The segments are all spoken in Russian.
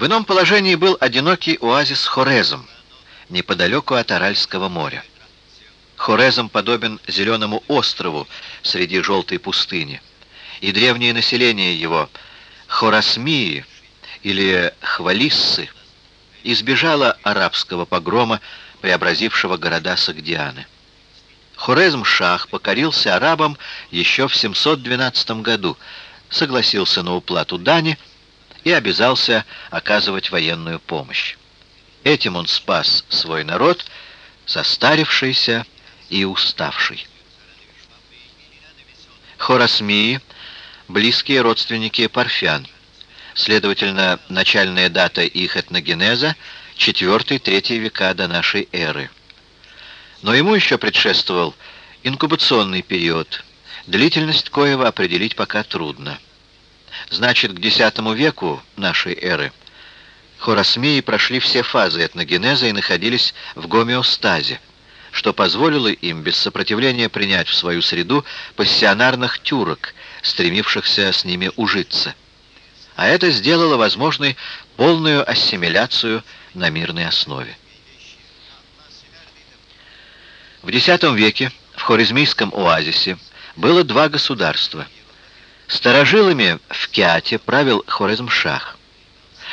В ином положении был одинокий оазис Хорезм, неподалеку от Аральского моря. Хорезм подобен зеленому острову среди желтой пустыни, и древнее население его, Хорасмии или Хвалиссы, избежало арабского погрома, преобразившего города Сагдианы. Хорезм-Шах покорился арабам еще в 712 году, согласился на уплату дани и обязался оказывать военную помощь. Этим он спас свой народ, состарившийся и уставший. Хорасмии — близкие родственники парфян. Следовательно, начальная дата их этногенеза — 4-3 века до нашей эры. Но ему еще предшествовал инкубационный период, длительность коего определить пока трудно. Значит, к X веку нашей эры хорасмии прошли все фазы этногенеза и находились в гомеостазе, что позволило им без сопротивления принять в свою среду пассионарных тюрок, стремившихся с ними ужиться. А это сделало возможной полную ассимиляцию на мирной основе. В X веке в Хорезмийском оазисе было два государства. Старожилами в Киате правил Хорезмшах,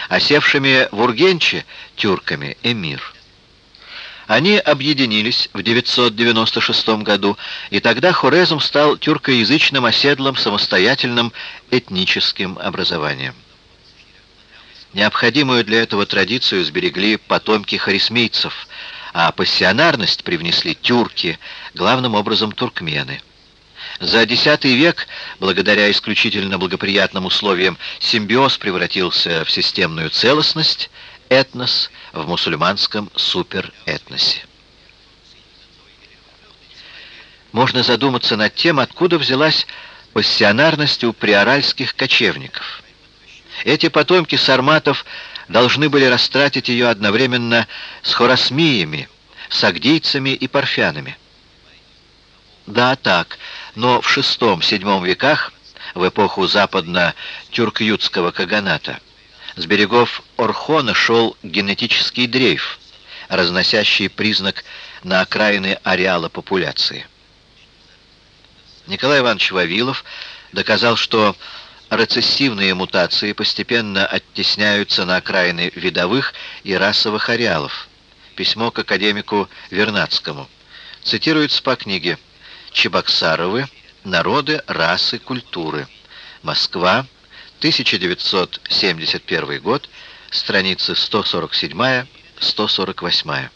осевшими в Ургенче тюрками эмир. Они объединились в 996 году, и тогда Хорезм стал тюркоязычным оседлым самостоятельным этническим образованием. Необходимую для этого традицию сберегли потомки харисмийцев, а пассионарность привнесли тюрки, главным образом туркмены. За X век, благодаря исключительно благоприятным условиям, симбиоз превратился в системную целостность, этнос в мусульманском суперэтносе. Можно задуматься над тем, откуда взялась пассионарность у приоральских кочевников. Эти потомки сарматов должны были растратить ее одновременно с хорасмиями, сагдийцами и парфянами. Да, так, но в VI-VII веках, в эпоху западно-тюркютского каганата, с берегов Орхона шел генетический дрейф, разносящий признак на окраины ареала популяции. Николай Иванович Вавилов доказал, что рецессивные мутации постепенно оттесняются на окраины видовых и расовых ареалов. Письмо к академику Вернадскому. Цитируется по книге Чебоксаровы «Народы, расы, культуры». Москва, 1971 год, страницы 147-148.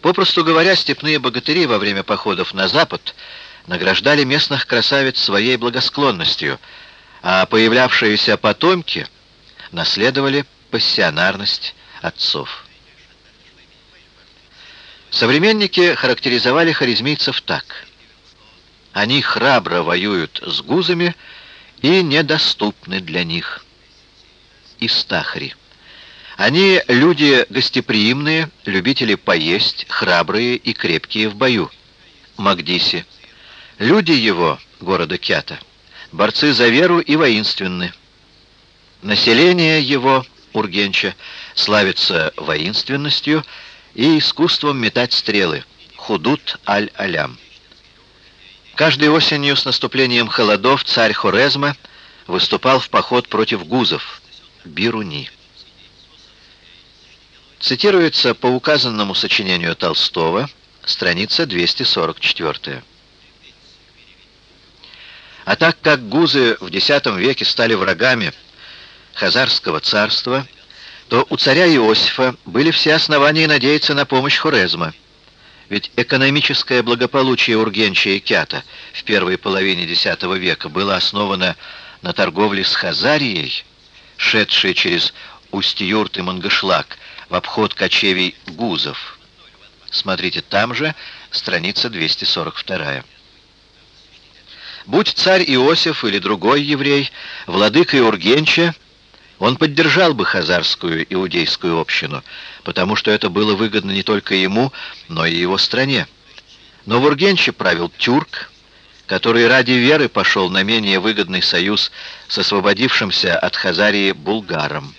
Попросту говоря, степные богатыри во время походов на запад – награждали местных красавиц своей благосклонностью, а появлявшиеся потомки наследовали пассионарность отцов. Современники характеризовали харизмийцев так. Они храбро воюют с гузами и недоступны для них. Истахри. Они люди гостеприимные, любители поесть, храбрые и крепкие в бою. Магдиси. Люди его, города Кята, борцы за веру и воинственны. Население его, Ургенча, славится воинственностью и искусством метать стрелы, худут аль-алям. Каждой осенью с наступлением холодов царь Хорезма выступал в поход против гузов, Бируни. Цитируется по указанному сочинению Толстого, страница 244. А так как гузы в X веке стали врагами Хазарского царства, то у царя Иосифа были все основания надеяться на помощь Хорезма. Ведь экономическое благополучие Ургенча и Кята в первой половине X века было основано на торговле с Хазарией, шедшей через Усть-Юрт и Мангышлак в обход кочевий гузов. Смотрите, там же страница 242. Будь царь Иосиф или другой еврей, владыка Ургенча, он поддержал бы хазарскую иудейскую общину, потому что это было выгодно не только ему, но и его стране. Но в Ургенче правил тюрк, который ради веры пошел на менее выгодный союз с освободившимся от Хазарии булгаром.